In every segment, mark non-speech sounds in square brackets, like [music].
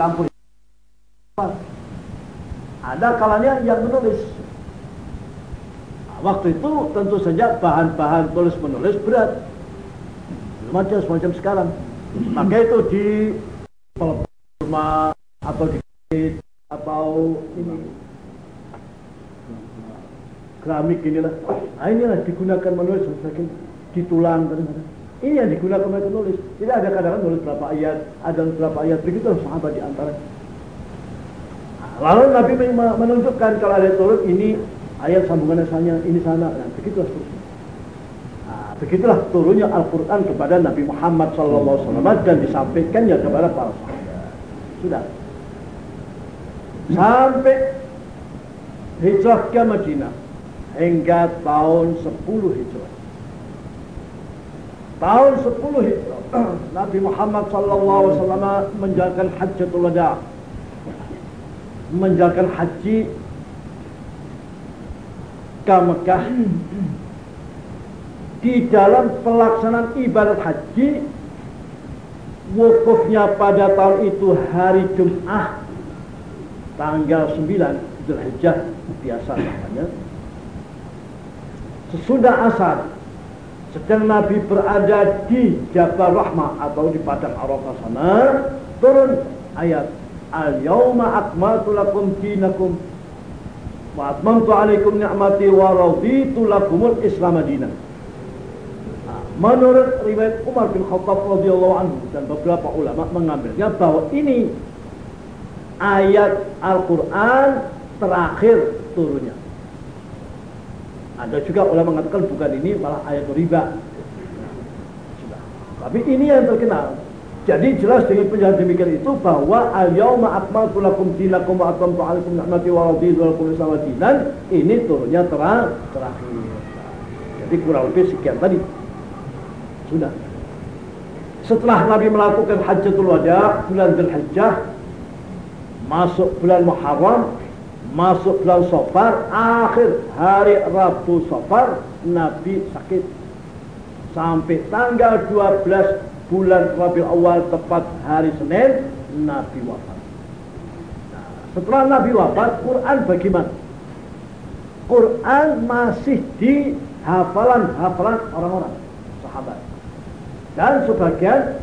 kampus. Ada kalanya yang menulis. Nah, waktu itu tentu saja bahan-bahan tulis menulis berat. Belum ada semacam sekarang. Maka itu di rumah atau di atau ini keramik inilah. Nah, inilah digunakan menulis semakin di tulang kadang-kadang. Ini yang digunakan mereka nulis. Tidak ada kadang-kadang nulis berapa ayat, ada berapa ayat begitu sahabat di antara. Lalu Nabi menunjukkan kalau ada turut ini ayat sambungannya sana, ini sana, nah, begitulah seterusnya. Nah, begitulah turunnya Al-Quran kepada Nabi Muhammad SAW dan disampaikannya kepada para sahabat. Sudah. Sampai hijrah ke Madinah hingga tahun 10 hijrah. Tahun 10 Hijrah [clears throat] Nabi Muhammad wasallam menjalankan hajjatul wada. Menjalankan haji ke Mekah. Di dalam pelaksanaan ibadat haji wukufnya pada tahun itu hari Jumat tanggal 9 Zulhijjah biasa namanya. Sesudah asar sedang Nabi berada di Jabal Rahmah atau di padang Arafah sana, turun ayat Al-yawma akmaltu lakum dinakum wa atmamtu alaikum ni'mati wa raditu Islam madinah. Nah, menurut riwayat Umar bin Khattab radhiyallahu anhu dan beberapa ulama mengambilnya bahwa ini ayat Al-Qur'an terakhir turunnya. Ada juga ulama mengatakan bukan ini malah ayat riba. Tapi ini yang terkenal. Jadi jelas dengan penjelasan demikian itu bahwa al-yauma akmaltu lakum dinakum wa atamtu alaikum ni'mati wa raditu lakum dinan ini turunnya terang terakhir. Jadi kurang lebih sekian tadi. Sudah. Setelah Nabi melakukan hajatul wada bulan Dzulhijjah masuk bulan Muharram masuk bulan Safar, akhir hari Rabu Safar, Nabi sakit. Sampai tanggal 12 bulan Rabiul Awal tepat hari Senin, Nabi wafat. Nah, setelah Nabi wafat, Quran bagaimana? Quran masih di hafalan-hafalan orang-orang, sahabat. Dan sebagian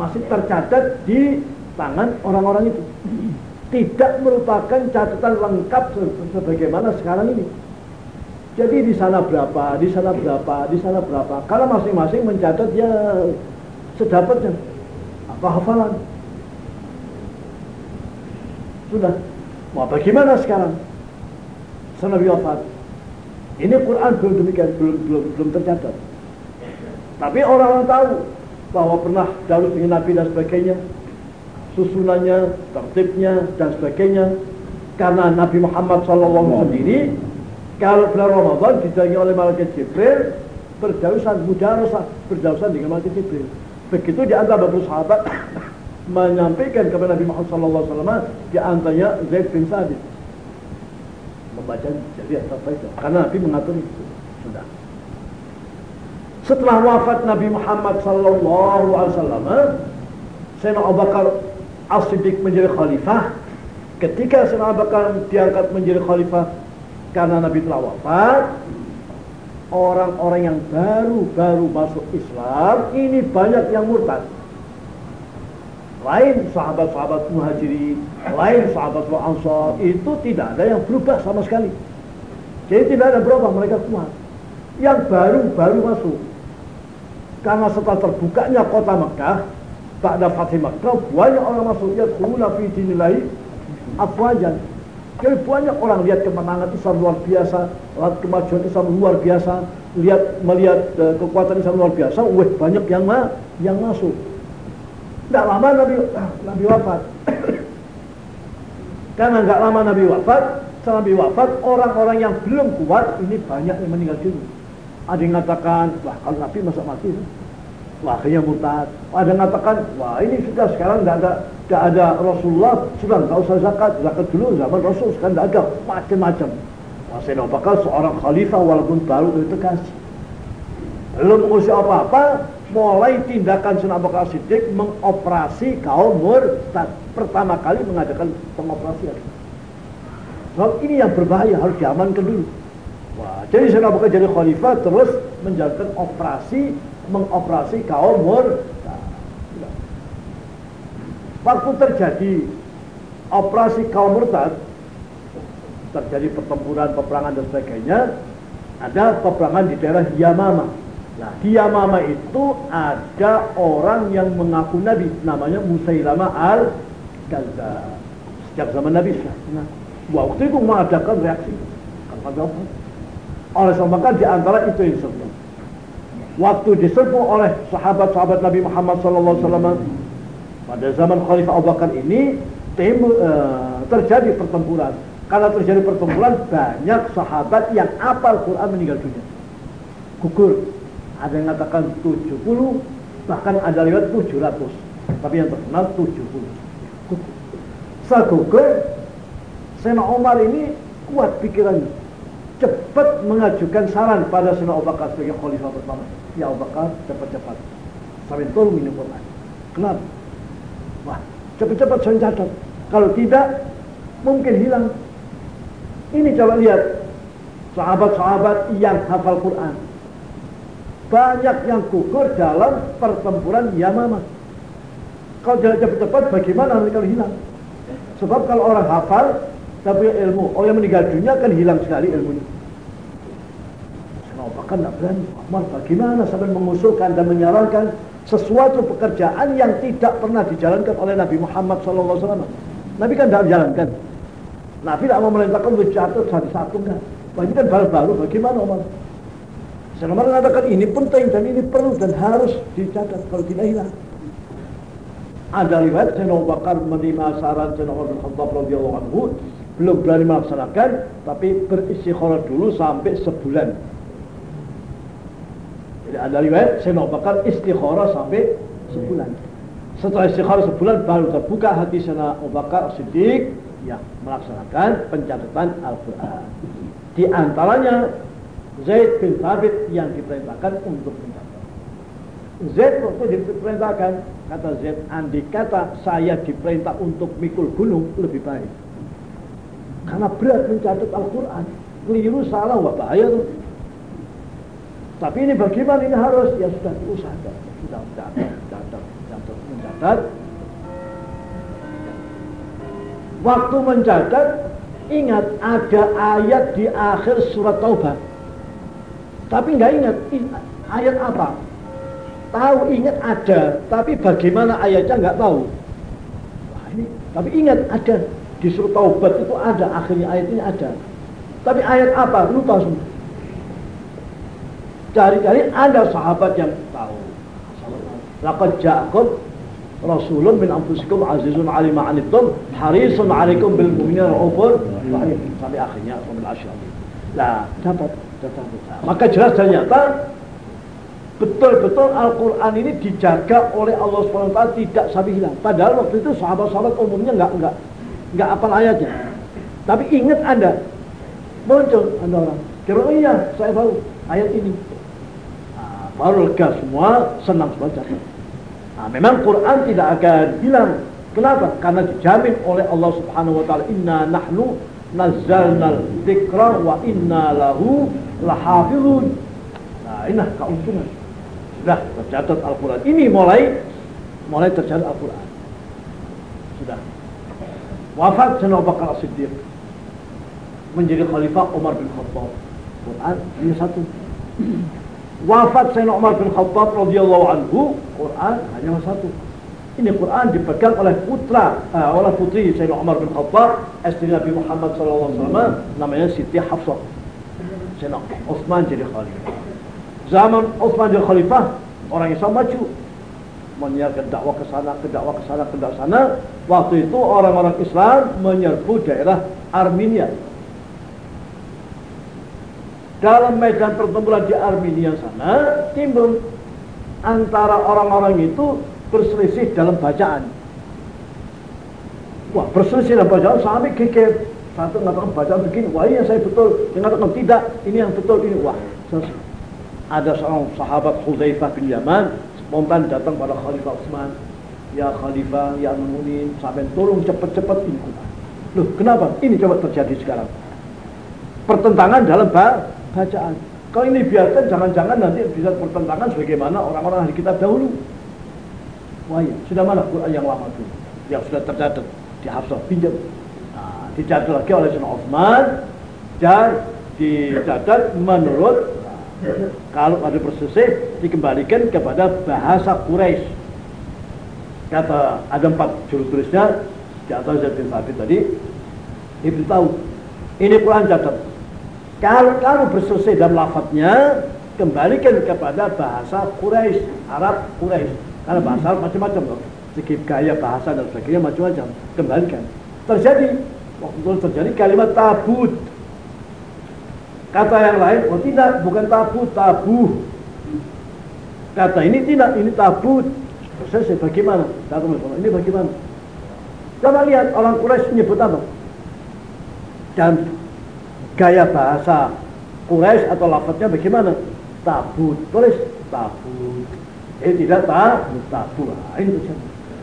masih tercatat di tangan orang-orang itu tidak merupakan catatan lengkap sebagaimana sekarang ini. Jadi di sana berapa, di sana berapa, di sana berapa. Karena masing-masing mencatat ya sedapatnya. Apa hafalan? Sudah. Mau bagaimana sekarang? Sana wafat. Ini Quran belum demikian, belum belum belum tercatat. Tapi orang-orang tahu bahwa pernah Daud dengan Nabi dan sebagainya susunannya, tertibnya dan sebagainya. Karena Nabi Muhammad SAW sendiri kalau bulan Ramadan didatangi oleh malaikat Jibril berdausan mudarasah berdausan dengan malaikat Jibril. Begitu di antara beberapa sahabat [coughs] menyampaikan kepada Nabi Muhammad SAW di antaranya Zaid bin Sabit membaca jadi apa itu karena Nabi mengatur itu sudah setelah wafat Nabi Muhammad Wasallam Sayyidina Abu Bakar As-Siddiq menjadi khalifah. Ketika Sayyidina Abu Bakar diangkat menjadi khalifah karena Nabi telah wafat orang-orang yang baru-baru masuk Islam ini banyak yang murtad. Lain sahabat-sahabat muhajirin lain sahabat ansar itu tidak ada yang berubah sama sekali. Jadi tidak ada berubah mereka kuat. Yang baru-baru masuk karena setelah terbukanya kota Mekah Ba'da Fatih Makkah banyak orang masuk ya kuna fi dinillahi afwajan. Jadi banyak orang lihat kemenangan Islam luar biasa, lihat kemajuan Islam luar biasa, lihat melihat uh, kekuatan Islam luar biasa, wah banyak yang ma yang masuk. Tidak lama Nabi Nabi wafat. [coughs] Karena nggak lama Nabi wafat, setelah Nabi wafat, orang-orang yang belum kuat ini banyak yang meninggal dulu. Ada yang mengatakan, wah kalau Nabi masa mati, Wah, akhirnya murtad. Ada mengatakan, wah ini sudah sekarang tidak ada tidak ada Rasulullah, sudah nggak usah zakat, zakat dulu zaman Rasul sekarang tidak ada, macam-macam. Wah, saya seorang khalifah walaupun baru itu kasih. Belum mengurus apa-apa, mulai tindakan Sunan Abu Bakar Siddiq mengoperasi kaum murtad. Pertama kali mengadakan pengoperasian. Sebab ini yang berbahaya harus diamankan dulu. Wah, jadi Sunan Abu Bakar jadi khalifah terus menjalankan operasi mengoperasi kaum murtad. Waktu terjadi operasi kaum murtad, terjadi pertempuran, peperangan dan sebagainya, ada peperangan di daerah Yamama. Nah, di Yamama itu ada orang yang mengaku Nabi, namanya Musailama al-Gaza. Sejak zaman Nabi nah, waktu itu mengadakan reaksi. Oleh sebab di antara itu yang disebut. Waktu diserbu oleh sahabat-sahabat Nabi Muhammad SAW pada zaman Khalifah Abu Bakar ini tim, uh, terjadi pertempuran karena terjadi pertempuran banyak sahabat yang apal Quran meninggal dunia. Gugur. Ada yang mengatakan 70, bahkan ada lewat 700. Tapi yang terkenal 70. Gugur. Segugur, Sena Omar ini kuat pikirannya. Cepat mengajukan saran pada Sena Abu Bakar sebagai khalifah pertama. Ya Abu Bakar, cepat-cepat. Sampai turun ini Quran. Kenapa? Wah, cepat-cepat saya catat. Kalau tidak, mungkin hilang ini coba lihat sahabat-sahabat yang hafal Quran. Banyak yang gugur dalam pertempuran Yamamah. Kalau jalan cepat-cepat bagaimana nanti kalau hilang? Sebab kalau orang hafal tapi ilmu, orang yang meninggal dunia kan hilang sekali ilmunya. Kenapa kan tidak berani? Umar bagaimana sampai mengusulkan dan menyarankan sesuatu pekerjaan yang tidak pernah dijalankan oleh Nabi Muhammad SAW. Nabi kan tidak menjalankan. Nabi tidak mau memerintahkan untuk jatuh satu-satu. Wah ini kan baru-baru bagaimana Umar? Saya mengatakan ini penting dan ini perlu dan harus dicatat kalau tidak hilang. Ada riwayat Sayyidina Abu Bakar menerima saran Sayyidina Umar bin Khattab radhiyallahu belum berani melaksanakan tapi beristikharah dulu sampai sebulan. Jadi ada riwayat Sayyidina Abu Bakar istikharah sampai sebulan. Setelah istikharah sebulan baru terbuka hati Sayyidina Abu Bakar Siddiq yang melaksanakan pencatatan Al-Quran. Di antaranya Zaid bin Thabit yang diperintahkan untuk mencatat. Zaid waktu diperintahkan, kata Zaid, andi kata saya diperintah untuk mikul gunung lebih baik. Karena berat mencatat Al-Quran. Keliru salah, wah bahaya tuh. Tapi ini bagaimana ini harus? Ya sudah diusahakan. Sudah mencatat, mencatat, mencatat, mencatat waktu mencatat ingat ada ayat di akhir surat Taubah. Tapi nggak ingat ayat apa. Tahu ingat ada, tapi bagaimana ayatnya nggak tahu. Tapi ingat ada di surat Taubat itu ada akhirnya ayat ini ada. Tapi ayat apa? Lupa semua. Cari-cari ada sahabat yang tahu. Laqad ja'akum Rasulun min anfusikum azizun ali ma'anittum harisun alaikum bil mu'minina raufur rahim sampai akhirnya sampai asyir lah dapat dapat maka jelas dan nyata betul-betul Al-Quran ini dijaga oleh Allah SWT tidak sampai hilang padahal waktu itu sahabat-sahabat umumnya enggak enggak enggak apa ayatnya tapi ingat anda muncul ada orang kira oh iya saya tahu ayat ini nah, baru lega semua senang jatuh Nah, memang Quran tidak akan hilang. Kenapa? Karena dijamin oleh Allah Subhanahu wa taala, "Inna nahnu nazzalnal dzikra wa inna lahu lahafizun." Nah, ini keuntungan. Sudah tercatat Al-Qur'an. Ini mulai mulai tercatat Al-Qur'an. Sudah. Wafat Sayyidina Abu Bakar Siddiq menjadi khalifah Umar bin Khattab. Quran ini satu wafat Sayyidina Umar bin Khattab radhiyallahu anhu, Quran hanya satu. Ini Quran dipegang oleh putra, uh, oleh putri Sayyidina Umar bin Khattab, istri Nabi Muhammad SAW, namanya Siti Hafsah. Sayyidina Utsman jadi khalifah. Zaman Utsman jadi khalifah, orang Islam maju. Menyiarkan dakwah ke sana, ke dakwah ke sana, ke dakwah sana. Waktu itu orang-orang Islam menyerbu daerah Armenia, dalam medan pertempuran di Armenia sana timbul antara orang-orang itu berselisih dalam bacaan. Wah berselisih dalam bacaan sampai geger. Satu mengatakan bacaan begini, wah ini yang saya betul. Yang mengatakan tidak, ini yang betul ini. Wah. Ada seorang sahabat Hudzaifah bin Yaman spontan datang pada Khalifah Utsman. Ya Khalifah ya Munin sampai tolong cepat-cepat ini Quran. Loh kenapa? Ini coba terjadi sekarang. Pertentangan dalam bacaan. Kalau ini biarkan jangan-jangan nanti bisa pertentangan sebagaimana orang-orang ahli kitab dahulu. Wah ya sudah mana Quran yang lama itu yang sudah tercatat di Hafsah pinjam. Nah, dicatat lagi oleh Sunan Utsman dan dicatat menurut kalau ada perselisihan dikembalikan kepada bahasa Quraisy. Kata ada empat juru tulisnya di atas Zaid bin Thabit tadi tahu ini Quran catat. Kalau kamu berselesai dalam lafadznya kembalikan kepada bahasa Quraisy, Arab Quraisy. Karena bahasa macam-macam loh. Segi gaya bahasa dan sebagainya macam-macam. Kembalikan. Terjadi waktu itu terjadi kalimat tabut Kata yang lain, oh tidak, bukan tabu, tabu. Kata ini tidak, ini tabu. Selesai, bagaimana? Kata ini bagaimana? Coba lihat orang Quraisy menyebut apa? Dan gaya bahasa Quraisy atau lafadznya bagaimana? Tabu, tulis tabu. Ini tidak tabu, tabu. Nah, ini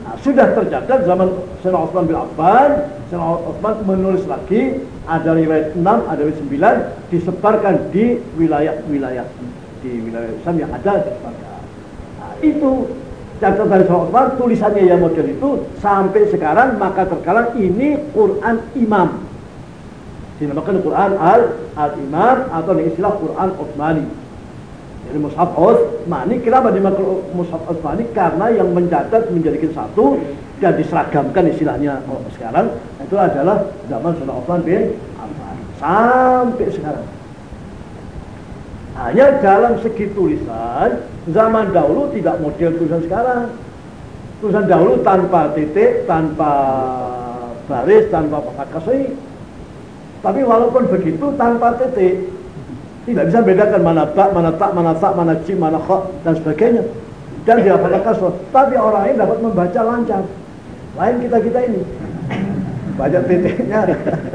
Nah, sudah tercatat zaman Sayyidina Utsman bin Affan, Sayyidina Utsman menulis lagi ada riwayat 6, ada riwayat 9 disebarkan di wilayah-wilayah di wilayah Islam yang ada disebarkan. Nah, itu catatan dari Sayyidina Utsman tulisannya yang model itu sampai sekarang maka terkalang ini Quran Imam. Dinamakan Quran Al Al atau istilah Quran Utsmani. Jadi Mushaf Utsmani kenapa dimaksud Mushaf Utsmani? Karena yang mencatat menjadikan satu dan diseragamkan istilahnya oh, sekarang itu adalah zaman Sunan Utsman bin Affan sampai sekarang. Hanya dalam segi tulisan zaman dahulu tidak model tulisan sekarang. Tulisan dahulu tanpa titik, tanpa baris, tanpa kasih. Tapi walaupun begitu tanpa titik, tidak bisa bedakan mana ba, mana tak, mana tak, mana jim, mana kha dan sebagainya. Dan dihafalkan kasroh. Tapi orang ini dapat membaca lancar. Lain kita-kita ini. Banyak titiknya.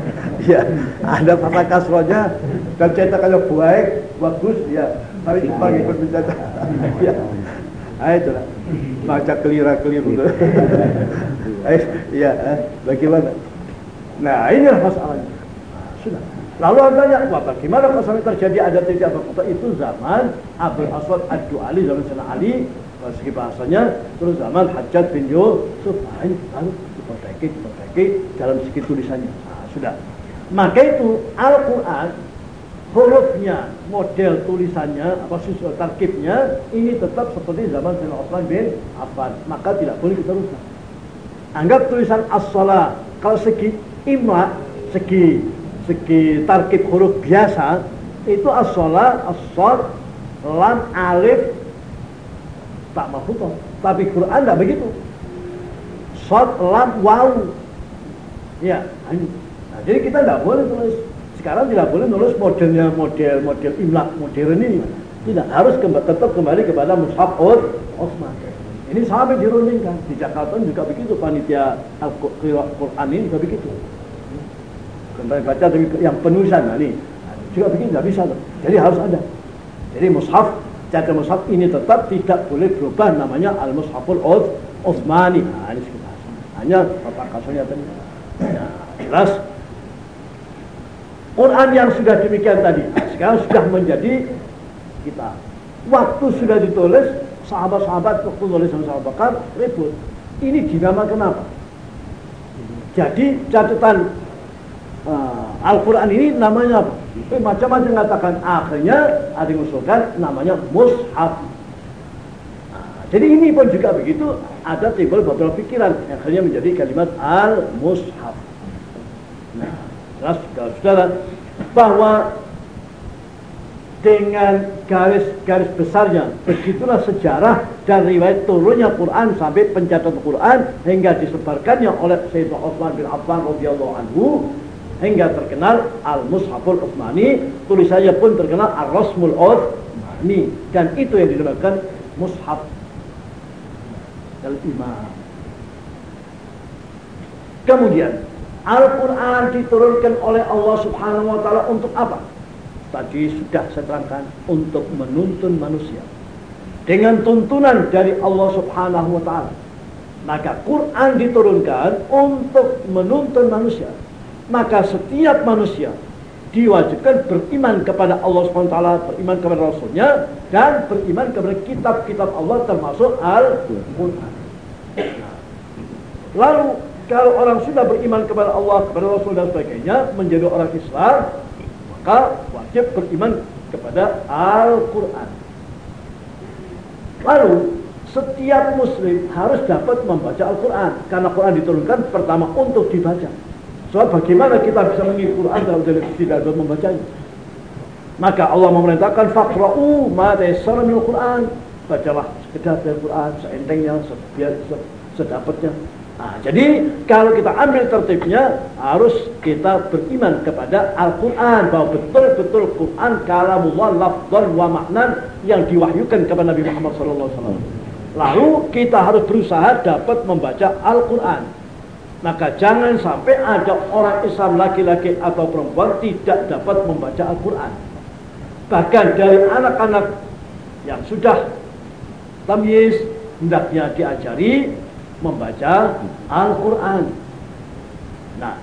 [laughs] ya, ada kata kasrohnya dan cetakannya baik, bagus, ya. Tapi cepat ikut mencatat. [laughs] ya. Ah, itulah. Baca kelira-keliru. Iya, [laughs] eh, bagaimana? Nah, inilah masalahnya. Sudah. Lalu adanya, wah bagaimana kalau sampai terjadi ada tidak apa itu zaman Abdul Aswad Ad-Du'ali zaman Sayyidina Ali segi bahasanya. Terus zaman Hajjat bin Yusuf. Lalu diperbaiki diperbaiki dalam segi tulisannya. Nah, sudah. Maka itu Al-Quran hurufnya model tulisannya apa susul tarkibnya ini tetap seperti zaman Sayyidina Utsman bin Affan. Maka tidak boleh kita rusak. Anggap tulisan as-salah. Kalau segi imla segi segi tarkib huruf biasa itu as-sholat, as-shod, lam, alif tak mahfutoh. Tapi Quran tidak begitu. Shod, lam, waw. Ya, nah, jadi kita tidak boleh tulis. Sekarang tidak boleh nulis modelnya model model imlak modern ini. Tidak harus kembali, tetap kembali kepada mushaf Osman. Ini sampai dirundingkan di Jakarta juga begitu panitia Al-Quran ini juga begitu kembali baca yang penulisan nah, ini juga begini nggak bisa jadi harus ada. Jadi mushaf catat mushaf ini tetap tidak boleh berubah namanya al mushaful Utsmani nah, ini sekitar hanya bapak kasusnya tadi. Ya, jelas. Quran yang sudah demikian tadi. Sekarang sudah menjadi kita. Waktu sudah ditulis sahabat-sahabat waktu tulis sama sahabat bakar ribut. Ini dinamakan apa? Jadi catatan uh, Al-Quran ini namanya apa? Macam-macam mengatakan akhirnya ada yang usulkan namanya mushaf. Nah, jadi ini pun juga begitu ada timbul beberapa pikiran akhirnya menjadi kalimat al-mushaf. Nah, jelas saudara bahwa dengan garis-garis besarnya begitulah sejarah dan riwayat turunnya Quran sampai pencatatan Quran hingga disebarkannya oleh Sayyidina Utsman bin Affan radhiyallahu anhu hingga terkenal Al-Mushaful Utsmani, tulisannya pun terkenal Ar-Rasmul Utsmani dan itu yang dinamakan mushaf al-imam. Kemudian Al-Quran diturunkan oleh Allah Subhanahu wa taala untuk apa? Tadi sudah saya terangkan untuk menuntun manusia dengan tuntunan dari Allah Subhanahu wa taala. Maka Quran diturunkan untuk menuntun manusia. Maka setiap manusia diwajibkan beriman kepada Allah SWT, beriman kepada Rasulnya, dan beriman kepada kitab-kitab Allah termasuk Al-Quran. Lalu kalau orang sudah beriman kepada Allah, kepada Rasul dan sebagainya, menjadi orang Islam, maka wajib beriman kepada Al-Quran. Lalu setiap muslim harus dapat membaca Al-Quran karena Quran diturunkan pertama untuk dibaca. Soal bagaimana kita bisa mengikuti Quran kalau tidak dapat membacanya? Maka Allah memerintahkan fakra'u ma tayassara min Quran. Bacalah sekedar dari Quran seentengnya, sedapatnya. Nah, jadi kalau kita ambil tertibnya harus kita beriman kepada Al-Quran bahwa betul-betul Quran kalamullah lafzan wa maknan yang diwahyukan kepada Nabi Muhammad SAW. Lalu kita harus berusaha dapat membaca Al-Quran maka jangan sampai ada orang Islam laki-laki atau perempuan tidak dapat membaca Al-Quran. Bahkan dari anak-anak yang sudah tamyiz hendaknya diajari membaca Al-Quran. Nah,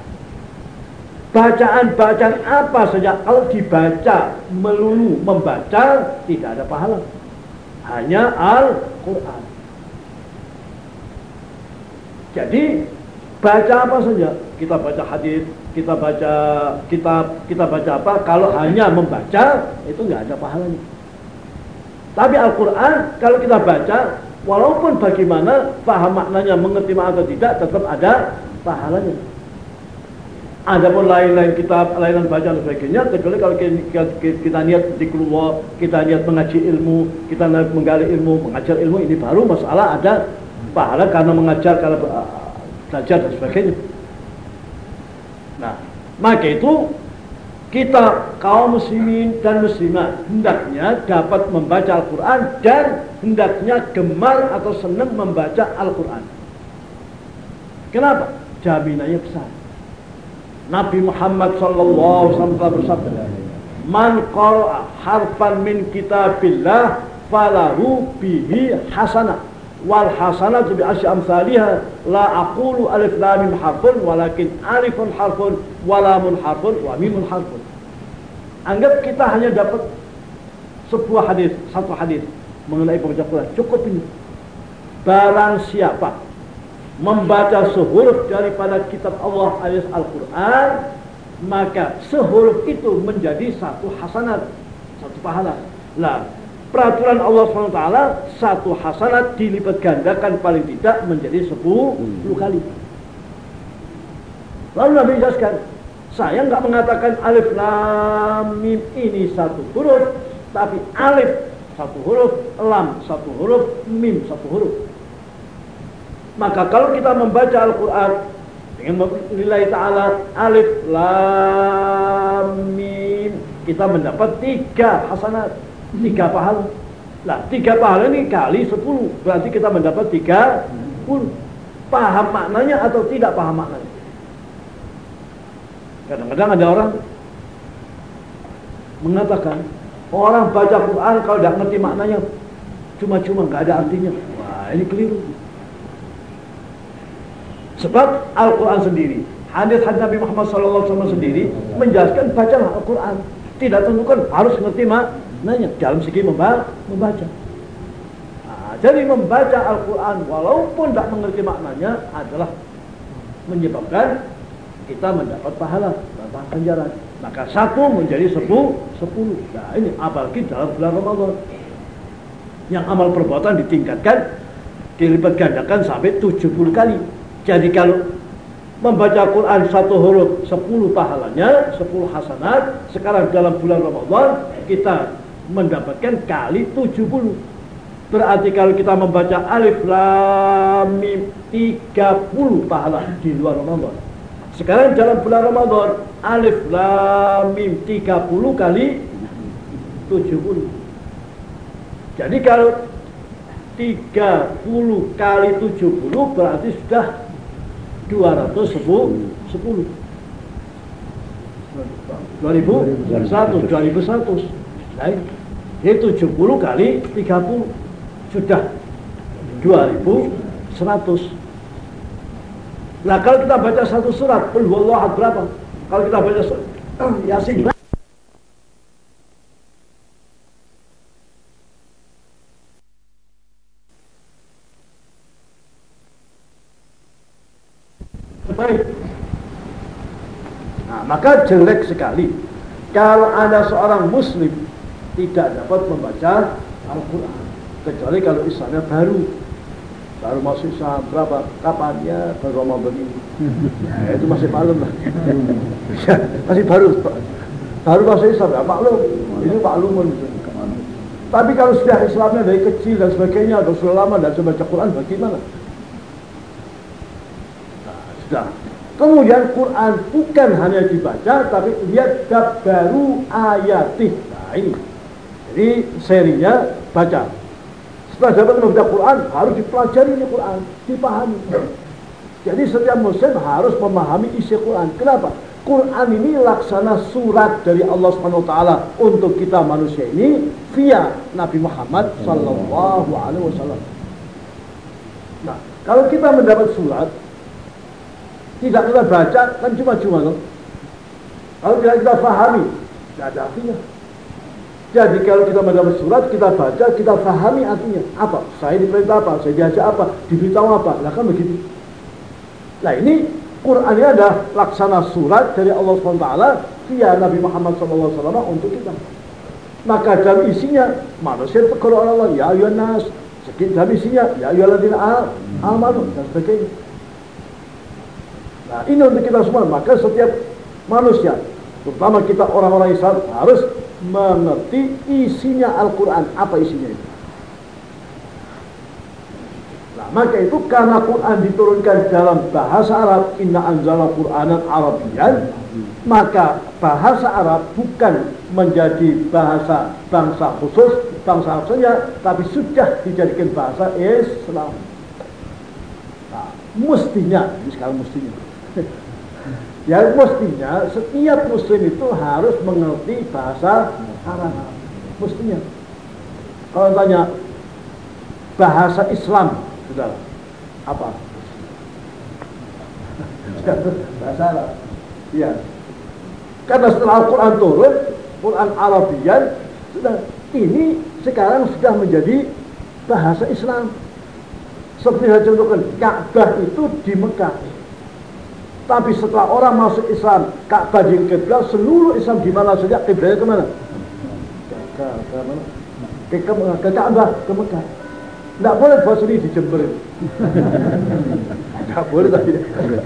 bacaan-bacaan apa saja kalau dibaca melulu membaca tidak ada pahala. Hanya Al-Quran. Jadi baca apa saja? Kita baca hadis kita baca kitab kita baca apa? Kalau hanya membaca itu nggak ada pahalanya. Tapi Al-Quran kalau kita baca walaupun bagaimana paham maknanya mengerti makna atau tidak tetap ada pahalanya. Ada pun lain-lain kitab, lain-lain baca dan sebagainya kecuali kalau kita, kita niat keluar kita niat mengaji ilmu, kita niat menggali ilmu, mengajar ilmu ini baru masalah ada pahala karena mengajar karena belajar dan sebagainya. Nah, maka itu kita kaum muslimin dan muslimat hendaknya dapat membaca Al-Quran dan hendaknya gemar atau senang membaca Al-Quran. Kenapa? Jaminannya besar. Nabi Muhammad wasallam bersabda, "Man qara'a harfan min kitabillah falahu bihi hasanah." Wal hasanatu bi asy amsalha la aqulu alif lam mim harfun walakin alifun harfun wa lamun harfun wa mimun harfun. Anggap kita hanya dapat sebuah hadis satu hadis mengenai pembaca Quran cukup ini. Barang siapa membaca sehuruf daripada kitab Allah alias Al-Quran maka sehuruf itu menjadi satu hasanat satu pahala. Lah peraturan Allah SWT satu hasanat dilipat gandakan paling tidak menjadi 10 hmm. kali. Lalu Nabi jelaskan, saya nggak mengatakan alif lam mim ini satu huruf, tapi alif satu huruf, lam satu huruf, mim satu huruf. Maka kalau kita membaca Al-Quran dengan nilai ta'ala alif lam mim, kita mendapat tiga hasanat tiga pahala. Nah, tiga pahala ini kali sepuluh. Berarti kita mendapat tiga puluh. Paham maknanya atau tidak paham maknanya? Kadang-kadang ada orang mengatakan orang baca Quran kalau tidak ngerti maknanya cuma-cuma nggak ada artinya. Wah, ini keliru. Sebab Al-Quran sendiri, hadis-hadis Nabi Muhammad SAW sendiri menjelaskan bacalah Al-Quran. Tidak tentukan harus ngerti mak maknanya dalam segi membaca. Nah, jadi membaca Al-Quran walaupun tidak mengerti maknanya adalah menyebabkan kita mendapat pahala dan ganjaran. Maka satu menjadi sepuluh, sepuluh. Nah ini apalagi dalam bulan Ramadan. Yang amal perbuatan ditingkatkan, dilipat gandakan sampai 70 kali. Jadi kalau membaca Quran satu huruf sepuluh pahalanya, sepuluh hasanat. Sekarang dalam bulan Ramadan kita mendapatkan kali 70. Berarti kalau kita membaca alif lam mim 30 pahala di luar Ramadan. Sekarang dalam bulan Ramadan alif lam mim 30 kali 70. Jadi kalau 30 kali 70 berarti sudah 210 10. 2100 2100 Nah, itu 70 kali 30. sudah 2100 Nah kalau kita baca satu surat Qul berapa? Kalau kita baca surat [clears throat] Yasin Baik. Nah, maka jelek sekali kalau ada seorang muslim tidak dapat membaca Al-Quran. Kecuali kalau Islamnya baru. Baru masuk Islam berapa kapan ya baru Ramadan ini ya, itu masih maklum lah. Ya, [laughs] masih baru. Baru masuk Islam ya maklum. Ini maklumun. Tapi kalau sudah Islamnya dari kecil dan sebagainya atau sudah lama dan sudah baca Quran bagaimana? Nah, sudah. Kemudian Quran bukan hanya dibaca tapi lihat baru ayatih. Nah ini jadi serinya baca setelah dapat membaca Quran, harus dipelajari ini Quran, dipahami. Jadi setiap muslim harus memahami isi Quran. Kenapa? Quran ini laksana surat dari Allah Subhanahu wa taala untuk kita manusia ini via Nabi Muhammad sallallahu alaihi wasallam. Nah, kalau kita mendapat surat tidak kita baca kan cuma-cuma. Kalau tidak kita pahami, tidak ada artinya. Jadi kalau kita mendapat surat, kita baca, kita fahami artinya. Apa? Saya diperintah apa? Saya diajak apa? Diberitahu apa? Nah kan begitu. Nah ini Quran ini laksana surat dari Allah SWT via Nabi Muhammad SAW untuk kita. Maka dalam isinya manusia tegur oleh Allah, ya ayuhan nas. Dalam isinya, ya al amanu dan sebagainya. Nah ini untuk kita semua. Maka setiap manusia, terutama kita orang-orang Islam harus mengerti isinya Al-Quran. Apa isinya itu? Nah, maka itu karena Quran diturunkan dalam bahasa Arab, inna anzala Qur'anan Arabian, maka bahasa Arab bukan menjadi bahasa bangsa khusus, bangsa saja, tapi sudah dijadikan bahasa Islam. Nah, mestinya, ini sekarang mestinya. Ya mestinya setiap muslim itu harus mengerti bahasa Arab. Mestinya. Kalau tanya bahasa Islam, sudah apa? bahasa Arab. Iya. Karena setelah Al-Quran turun, Quran Arabian, sudah ini sekarang sudah menjadi bahasa Islam. Seperti saya contohkan, Ka'bah itu di Mekah tapi setelah orang masuk Islam, Ka'bah di kiblat, seluruh Islam di mana saja kiblatnya ke mana? Ke, ke mana? Ke, ke, ke Ka'bah, ke Mekah. Tidak boleh buat sendiri di Jember. Tidak [laughs] boleh tapi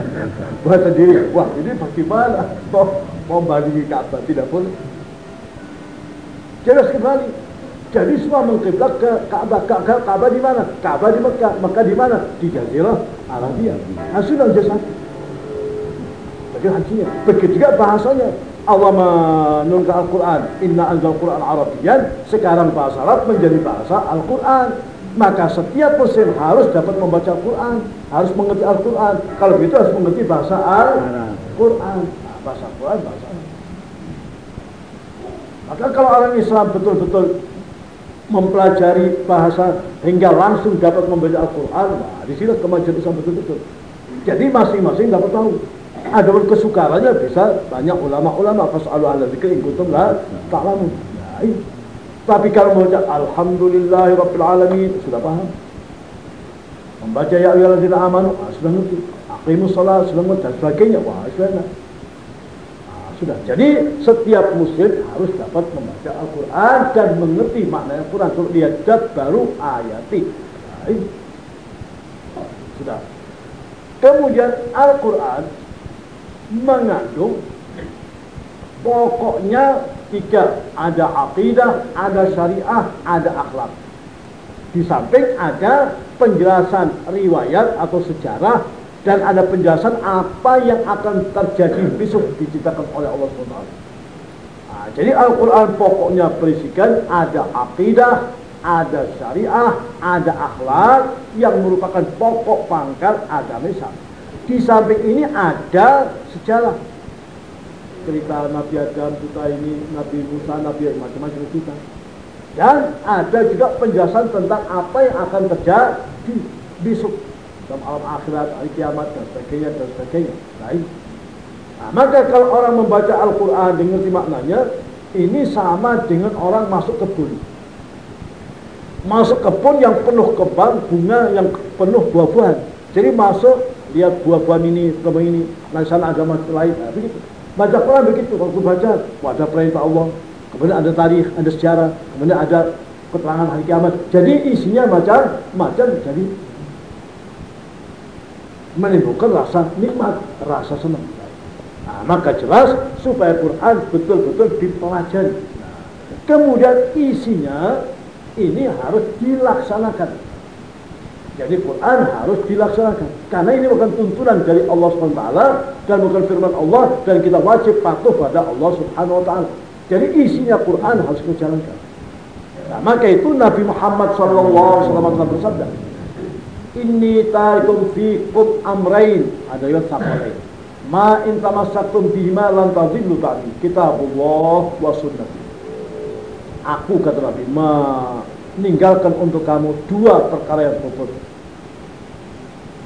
[laughs] buat sendiri. Wah ini bagaimana? Mau, mau bandingi Ka'bah, tidak boleh. Jelas kembali. Jadi semua mengkiblat ke Ka'bah. Ka'bah di mana? Ka'bah di Mekah. Mekah di mana? Di Jazirah Arabia. Nah, sudah. Jadi hajinya. Begitu juga bahasanya. Allah menurunkan Al-Quran. Inna anzal Quran Arabian. Sekarang bahasa Arab menjadi bahasa Al-Quran. Maka setiap muslim harus dapat membaca Al-Quran. Harus mengerti Al-Quran. Kalau begitu harus mengerti bahasa Al-Quran. Nah, bahasa Al-Quran, bahasa Arab. Maka kalau orang Islam betul-betul mempelajari bahasa hingga langsung dapat membaca Al-Quran, nah, di sini kemajuan Islam betul-betul. Jadi masing-masing dapat tahu. Ada pun kesukarannya bisa banyak ulama-ulama fasalu ala zikri in kuntum la ta'lamun. Nah, Tapi kalau membaca alhamdulillahi rabbil alamin sudah paham. Membaca ya ayyuhalladzina amanu ah, sudah ngerti. Aqimus shalah sudah ngerti dan sebagainya. Wah, sudah nah, sudah. Jadi setiap muslim harus dapat membaca Al-Quran dan mengerti makna Al-Quran. Untuk dia baru ayati. Nah, sudah. Kemudian Al-Quran mengandung pokoknya tiga ada akidah, ada syariah, ada akhlak. Di samping ada penjelasan riwayat atau sejarah dan ada penjelasan apa yang akan terjadi besok diciptakan oleh Allah SWT. Nah, jadi Al-Quran pokoknya berisikan ada akidah, ada syariah, ada akhlak yang merupakan pokok pangkal agama Islam. Di samping ini ada sejarah cerita Nabi Adam, kita ini Nabi Musa, Nabi macam-macam kita. Dan ada juga penjelasan tentang apa yang akan terjadi besok dalam alam akhirat, hari kiamat dan sebagainya dan sebagainya. Lain. Nah, maka kalau orang membaca Al-Quran dengan maknanya, ini sama dengan orang masuk kebun. Masuk kebun yang penuh kebang, bunga yang penuh buah-buahan. Jadi masuk, lihat buah-buahan ini, ini, nah sana ada masuk lain. Nah, begitu. Baca Quran begitu, waktu baca, ada perintah Allah, kemudian ada tarikh, ada sejarah, kemudian ada keterangan hari kiamat. Jadi isinya macam-macam. Jadi menimbulkan rasa nikmat, rasa senang. Nah, maka jelas supaya Quran betul-betul dipelajari. Nah, kemudian isinya ini harus dilaksanakan. Jadi Quran harus dilaksanakan. Karena ini bukan tuntunan dari Allah SWT dan bukan firman Allah dan kita wajib patuh pada Allah Subhanahu wa taala. Jadi isinya Quran harus kita jalankan. Nah, maka itu Nabi Muhammad SAW bersabda, Inni tarikum fikum amrain. Ada yang lain. Ma in tamassakum bihima lan tadillu ba'di. Kitabullah wa sunnah. Aku kata Nabi, ma meninggalkan untuk kamu dua perkara yang pokok.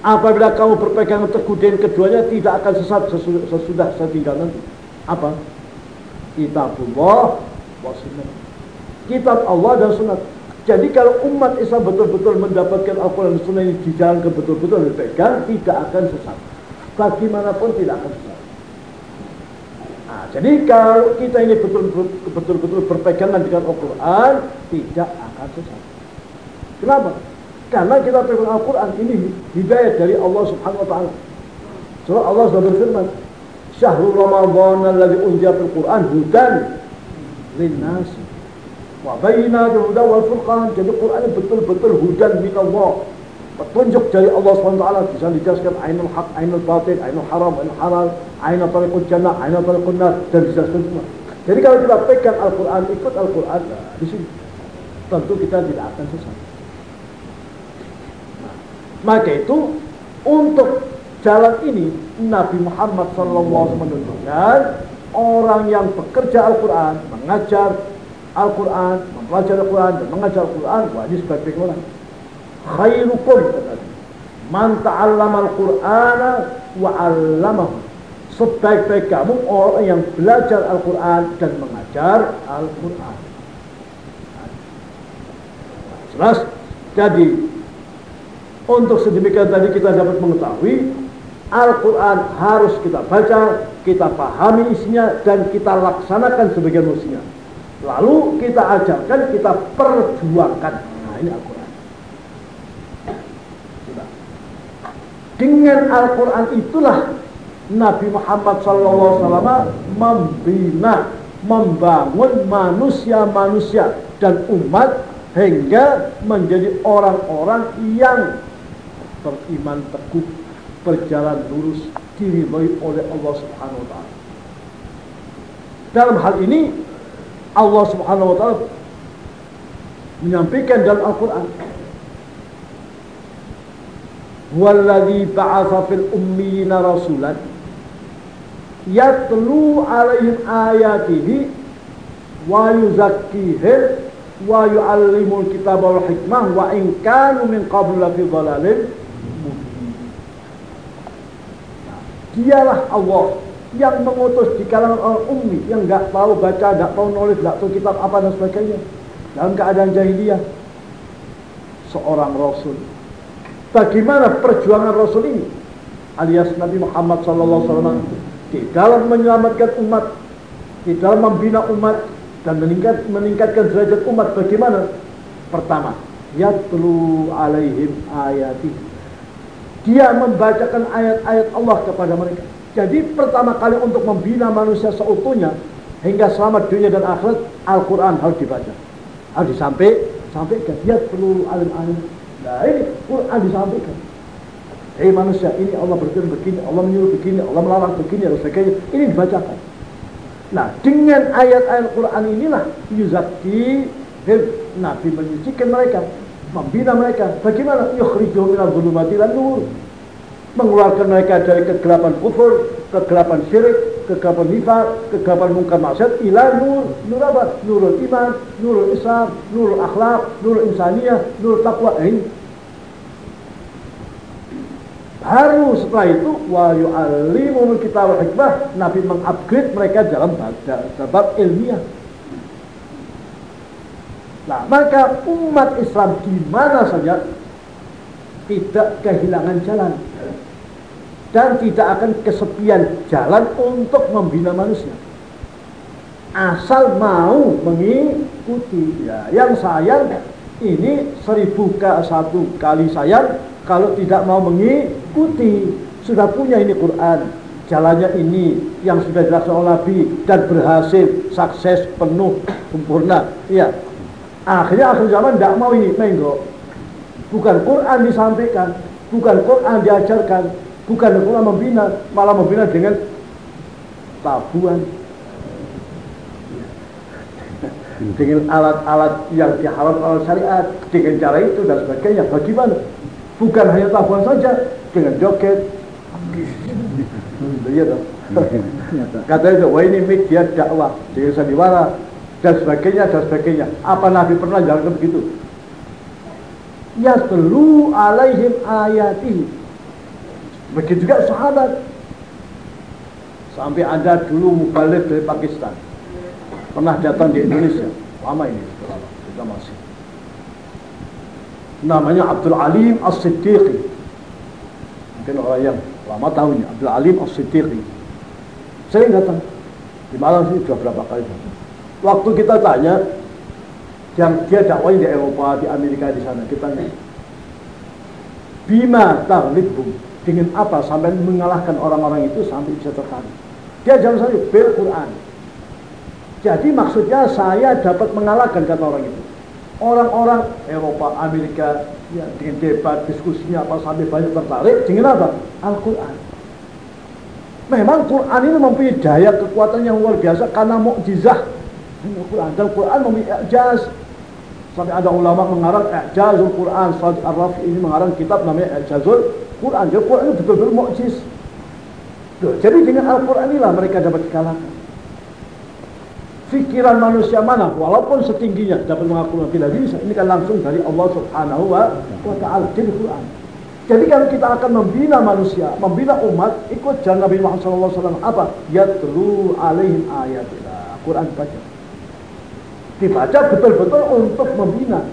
Apabila kamu berpegang teguh dengan keduanya tidak akan sesat sesudah saya tinggal nanti. Apa? Kitabullah wa sunnah. Kitab Allah dan sunnah. Jadi kalau umat Islam betul-betul mendapatkan Al-Quran dan Sunnah ini dijalankan betul-betul dipegang, tidak akan sesat. Bagaimanapun tidak akan sesat. Nah, jadi kalau kita ini betul-betul berpegangan dengan Al-Quran, tidak akan sesat. Kenapa? Karena kita pegang Al-Quran ini hidayah dari Allah Subhanahu Wa Taala. Surah Allah sudah berfirman, Syahrul Ramadan alladhi fil Quran hudan linnasi wa bayyinatul huda wal furqan. Jadi Quran betul-betul hudan min Allah. Petunjuk dari Allah SWT bisa dijelaskan ainul haq, ainul batil, ainul haram, ainul halal, ainul tariqul jannah, ainul tariqul nar dan dijelaskan semua. Jadi kalau kita pegang Al-Quran, ikut Al-Quran, di sini tentu kita tidak akan sesat. Maka itu untuk jalan ini Nabi Muhammad SAW menunjukkan orang yang bekerja Al-Quran, mengajar Al-Quran, mempelajari Al-Quran dan mengajar Al-Quran, wah ini sebaik-baik orang. Khairukum man ta'allama Al-Qur'ana wa 'allamahu. Sebaik-baik kamu orang yang belajar Al-Quran dan mengajar Al-Quran. Jelas? Jadi untuk sedemikian tadi kita dapat mengetahui Al-Quran harus kita baca, kita pahami isinya, dan kita laksanakan sebagian musinya. Lalu kita ajarkan, kita perjuangkan. Nah ini Al-Quran. Dengan Al-Quran itulah Nabi Muhammad SAW membina, membangun manusia-manusia dan umat hingga menjadi orang-orang yang beriman teguh berjalan lurus diridhoi oleh Allah Subhanahu wa taala. Dalam hal ini Allah Subhanahu wa taala menyampaikan dalam Al-Qur'an Walladzi ba'atha fil ummiyina rasulan yatlu 'alaihim ayatihi wa yuzakkihim wa yu'allimul kitaba wal hikmah wa in kanu min qablu lafi dhalalin Dialah Allah yang mengutus di kalangan orang ummi yang nggak tahu baca, nggak tahu nulis, nggak tahu kitab apa dan sebagainya. Dalam keadaan jahiliyah. Seorang rasul. Bagaimana perjuangan rasul ini? Alias Nabi Muhammad SAW di dalam menyelamatkan umat, di dalam membina umat dan meningkat, meningkatkan derajat umat bagaimana? Pertama, yatlu alaihim ayati dia membacakan ayat-ayat Allah kepada mereka. Jadi pertama kali untuk membina manusia seutuhnya hingga selamat dunia dan akhirat Al-Quran harus dibaca. Harus disampaikan, sampaikan. Perlu alim-alim. Nah ini Quran disampaikan. Hei manusia, ini Allah berfirman begini, Allah menyuruh begini, Allah melarang begini, dan sebagainya. Ini dibacakan. Nah, dengan ayat-ayat Quran inilah yuzaki Nabi menyucikan mereka membina mereka. Bagaimana? Yukhrijuhum minal dhulumati lan nur. mengeluarkan mereka dari kegelapan kufur, kegelapan syirik, kegelapan nifat, kegelapan mungkar maksiat ila nur, nur apa? Nurul iman, nurul islam, nurul akhlak, nurul insaniyah, nurul taqwa. Eh, baru setelah itu wa yu'allimul kitab wal hikmah Nabi mengupgrade mereka dalam bab ilmiah. Nah, maka umat Islam di mana saja tidak kehilangan jalan dan tidak akan kesepian jalan untuk membina manusia asal mau mengikuti ya yang sayang ini seribu ke satu kali sayang kalau tidak mau mengikuti sudah punya ini Quran. Jalannya ini yang sudah dilaksanakan oleh Nabi dan berhasil sukses penuh sempurna. Ya akhirnya akhir zaman tidak mau ini menggo. Bukan Quran disampaikan bukan Quran diajarkan bukan Quran membina malah membina dengan tabuan. Dengan alat-alat yang diharam oleh syariat dengan cara itu dan sebagainya. Bagaimana bukan hanya tabuan saja dengan joget. Iya dong katanya itu wah ini media dakwah dengan sandiwara dan sebagainya dan sebagainya. Apa Nabi pernah jalan begitu? Yatlu alaihim ayati. Begitu juga sahabat. Sampai ada dulu mubalik dari Pakistan. Pernah datang di Indonesia. Lama ini kita masih namanya Abdul Alim As-Siddiqi mungkin orang yang lama tahunya Abdul Alim As-Siddiqi sering datang di Malang sini sudah berapa kali datang waktu kita tanya yang dia dakwahnya di Eropa, di Amerika di sana. Kita nih. Bima taglibhum dengan apa sampai mengalahkan orang-orang itu sampai bisa tertarik. Dia jangan saja bil Quran. Jadi maksudnya saya dapat mengalahkan kata orang itu. Orang-orang Eropa, Amerika, ya, dengan debat, diskusinya apa sampai banyak tertarik dengan apa? Al-Quran. Memang Quran ini mempunyai daya kekuatan yang luar biasa karena mukjizah. Al-Quran dan Quran mempunyai ijaz Sampai ada ulama mengarang I'jazul Quran. Saud Ar-Rafi ini mengarang kitab namanya I'jazul Quran. Jadi Quran itu betul-betul mukjiz. Jadi dengan Al-Quran inilah mereka dapat dikalahkan. Fikiran manusia mana, walaupun setingginya dapat mengaku tidak bisa. Ini kan langsung dari Allah Subhanahu wa, Taala. Jadi Quran. Jadi kalau kita akan membina manusia, membina umat, ikut jalan Nabi Muhammad SAW apa? Yatlu alaihim ayatillah. Quran baca dibaca betul-betul untuk membina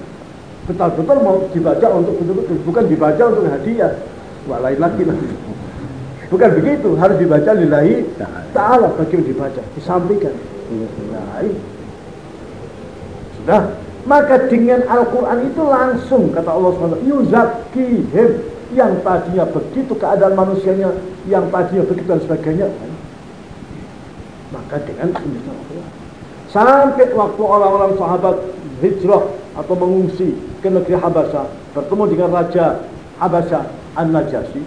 betul-betul mau dibaca untuk betul-betul bukan dibaca untuk hadiah wah lagi lah bukan begitu harus dibaca lillahi ta'ala bagi dibaca disampaikan sudah maka dengan Al-Quran itu langsung kata Allah SWT yuzakihim yang tadinya begitu keadaan manusianya yang tadinya begitu dan sebagainya maka dengan Al-Quran Sampai waktu orang-orang sahabat hijrah atau mengungsi ke negeri Habasha, bertemu dengan Raja Habasha An-Najasyi.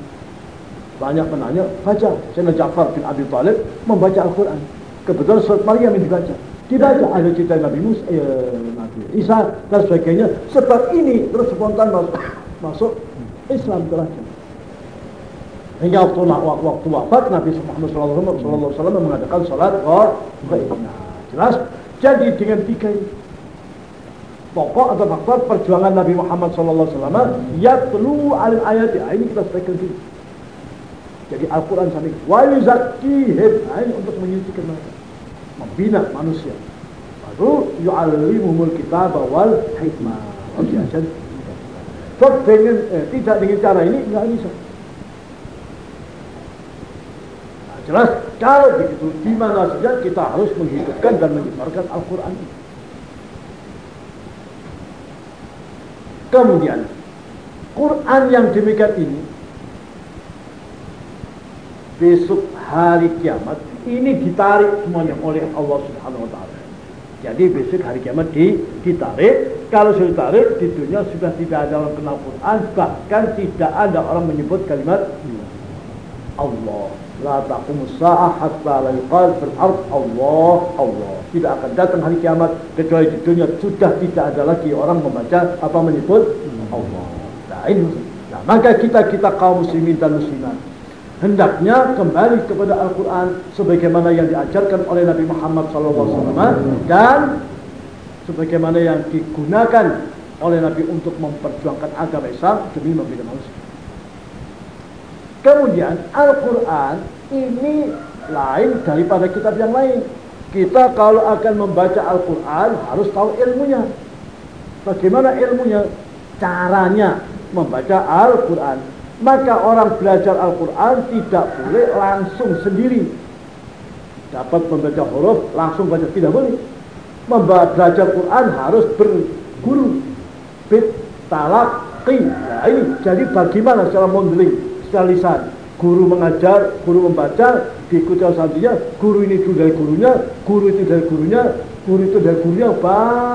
Banyak menanya, baca. Sayyidina Ja'far bin Abi Talib membaca Al-Quran. Kebetulan surat Maryam yang dibaca. Dibaca ada cerita Nabi Musa, eh, Nabi Isa dan sebagainya. Sebab ini terus spontan masuk, masuk Islam terakhir. Hingga waktu, waktu wafat Nabi Muhammad SAW mengadakan salat ghaib. Jelas? Jadi dengan tiga ini pokok atau faktor perjuangan Nabi Muhammad SAW ya perlu alim ayat ya ini kita sampaikan sini jadi Al-Quran sampai wa yuzakkihim nah, ini untuk menyucikan mereka membina manusia. Baru yu'allimuhumul kitab wal hikmah. Oke okay, so, dengan eh, tidak dengan cara ini nggak bisa. Jelas kalau begitu di mana saja kita harus menghidupkan dan menyebarkan Al-Quran ini. Kemudian Quran yang demikian ini besok hari kiamat ini ditarik semuanya oleh Allah Subhanahu wa taala. Jadi besok hari kiamat di, ditarik. Kalau sudah ditarik di dunia sudah tidak ada orang kenal Quran, bahkan tidak ada orang menyebut kalimat Allah. La taqumus sa'ah hatta la yuqal fil ard Allah Allah. Tidak akan datang hari kiamat kecuali di dunia sudah tidak ada lagi orang membaca apa menyebut Allah. Nah ini. Nah, maka kita kita kaum muslimin dan muslimat hendaknya kembali kepada Al-Quran sebagaimana yang diajarkan oleh Nabi Muhammad SAW dan sebagaimana yang digunakan oleh Nabi untuk memperjuangkan agama Islam demi membina manusia. Kemudian Al-Quran ini lain daripada kitab yang lain. Kita kalau akan membaca Al-Quran harus tahu ilmunya. Bagaimana ilmunya? Caranya membaca Al-Quran. Maka orang belajar Al-Quran tidak boleh langsung sendiri. Dapat membaca huruf langsung baca. Tidak boleh. Membaca Quran harus berguru. Bit, talak. Nah ini jadi bagaimana secara modeling, secara lisan. Guru mengajar, guru membaca, diikuti santrinya, guru ini itu dari gurunya, guru itu dari gurunya, guru itu dari gurunya,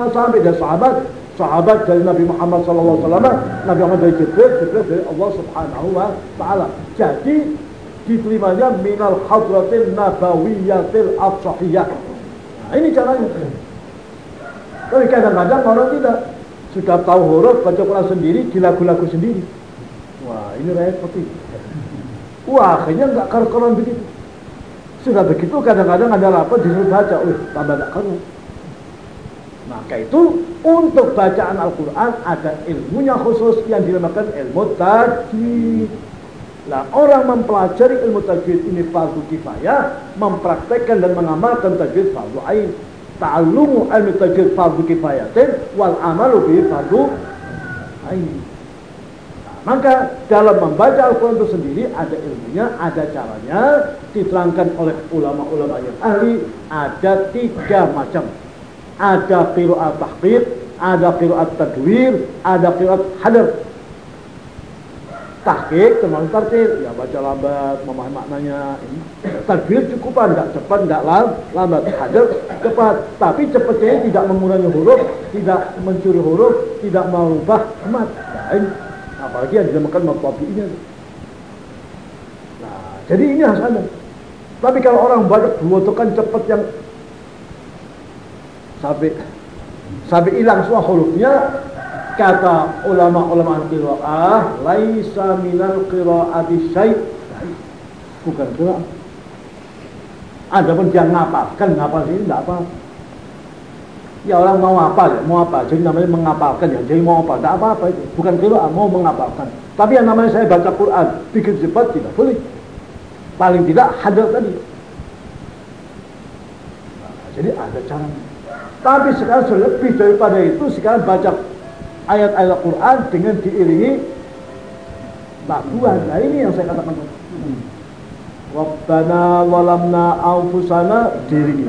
sampai dari sahabat, sahabat dari Nabi Muhammad SAW, Nabi Muhammad dari Jibril, Jibril dari Allah Subhanahu wa taala. Jadi diterimanya minal hadratil nabawiyatil afsahiyah. Nah, ini caranya. Tapi kadang-kadang orang tidak sudah tahu huruf baca Quran sendiri di lagu-lagu sendiri. Wah, ini repot ini. Wah, akhirnya nggak karuan begitu. Sudah begitu kadang-kadang ada apa disuruh baca, wih tambah nggak karuan. Maka itu untuk bacaan Al-Quran ada ilmunya khusus yang dinamakan ilmu tajwid. Nah orang mempelajari ilmu tajwid ini fardu kifayah, mempraktekkan dan mengamalkan tajwid fardu ain. Ta'allumu ilmu tajwid fardu kifayatin wal amalu bi fardu ain. Nah, maka dalam membaca Al-Quran itu sendiri ada ilmunya, ada caranya, diterangkan oleh ulama-ulama yang ahli, ada tiga macam ada qiraat tahqiq, ada qiraat tadwir, ada qiraat hadar. Tahqiq termasuk tartil, ya baca lambat, memahami maknanya. Tadwir cukupan, tidak cepat, tidak lambat. Hadar cepat, tapi cepatnya tidak mengurangi huruf, tidak mencuri huruf, tidak merubah kemat. Nah, apalagi yang dinamakan matabi'nya. Nah, jadi ini harus ada. Tapi kalau orang banyak butuhkan cepat yang sampai sampai hilang semua hurufnya kata ulama-ulama qiraah laisa minal qiraati syai. Bukan qiraah. Ada pun dia ngapalkan ngapal sini tidak apa ya orang mau apa ya mau apa? Jadi namanya mengapalkan ya jadi mau apa? Tidak apa-apa itu. Bukan qiraah mau mengapalkan. Tapi yang namanya saya baca Quran bikin cepat tidak boleh. Paling tidak hadir tadi. Nah, jadi ada caranya tapi sekarang sudah lebih daripada itu, sekarang baca ayat-ayat Quran dengan diiringi laguan. Nah ini yang saya katakan tadi. Rabbana walamna anfusana diiringi.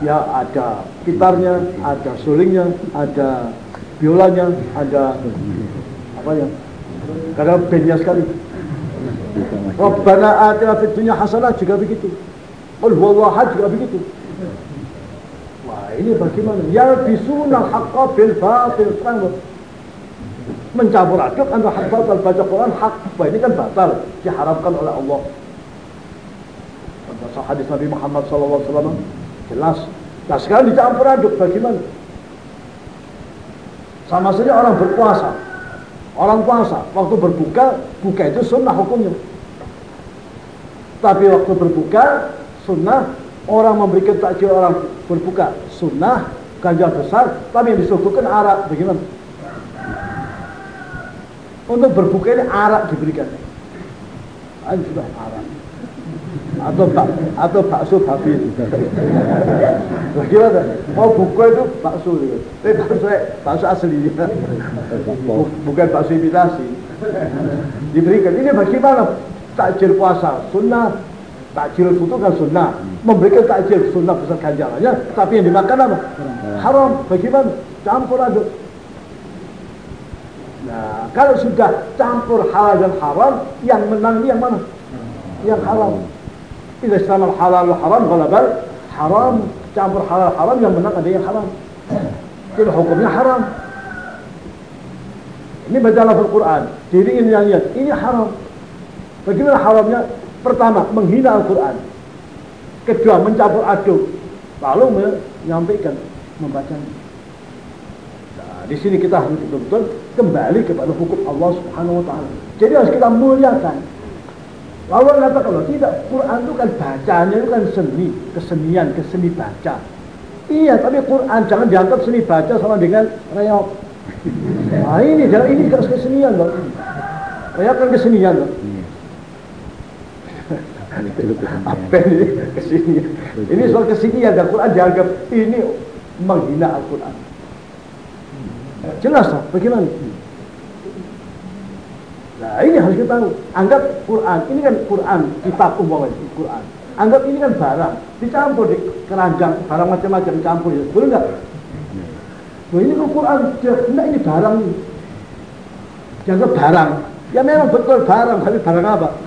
Ya ada gitarnya, ada sulingnya, ada biolanya, ada apa ya? Karena bandnya sekali. Rabbana atina fid dunya hasanah juga begitu. Qul huwallahu juga begitu ini bagaimana? Yalbisuna haqqa bil batil. Terang mencampur aduk antara hak batal baca Quran hak ini kan batal diharapkan oleh Allah. Baca hadis Nabi Muhammad SAW jelas. Nah sekarang dicampur aduk bagaimana? Sama saja orang berpuasa. Orang puasa waktu berbuka buka itu sunnah hukumnya. Tapi waktu berbuka sunnah orang memberikan takjil orang berbuka sunnah, ganjar besar, tapi yang disuguhkan arak. Bagaimana? Untuk berbuka ini arak diberikan. Ini sudah arak. Atau bak, atau bakso babi. Bagaimana? Mau buka itu bakso gitu. Tapi bakso, bakso asli. Bukan bakso imitasi. Diberikan. Ini bagaimana? Takjil puasa, sunnah, takjil itu kan sunnah. Memberikan takjil sunnah besar ganjarannya tapi yang dimakan apa? Haram. Bagaimana? Campur aduk nah kalau sudah campur halal dan haram yang menang ini yang mana? Yang haram. Tidak sama halal haram galabal haram. Campur halal haram yang menang ada yang haram. Jadi hukumnya haram. Ini baca lafaz Quran diri ini yang lihat ini haram. Bagaimana haramnya Pertama, menghina Al-Quran. Kedua, mencampur aduk. Lalu menyampaikan, membacanya. Nah, di sini kita harus betul-betul kembali kepada hukum Allah Subhanahu wa taala. Jadi harus kita muliakan. Lalu kata kalau tidak, Quran itu kan bacanya itu kan seni, kesenian, keseni baca. Iya, tapi Quran jangan dianggap seni baca sama dengan reok. Nah ini, jangan ini kan kesenian loh. Reok kan kesenian loh. Apa ini kesenian? Ini soal kesenian dan Quran dianggap ini menghina Al-Quran. Jelas lah, bagaimana? Nah ini harus kita tahu. Anggap Quran, ini kan Quran, kitab umpamanya, Quran. Anggap ini kan barang, dicampur di keranjang, barang macam-macam dicampur, ya. boleh nggak? Nah ini kan Quran, nah ini barang. Dianggap barang. Ya memang betul barang, tapi barang apa?